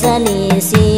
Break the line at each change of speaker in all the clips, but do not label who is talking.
Sunny sea.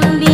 también.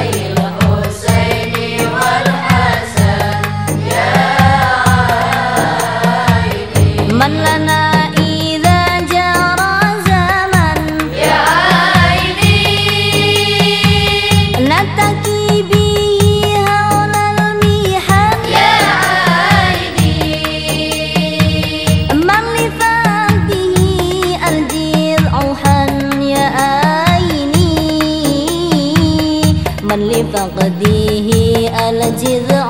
Do the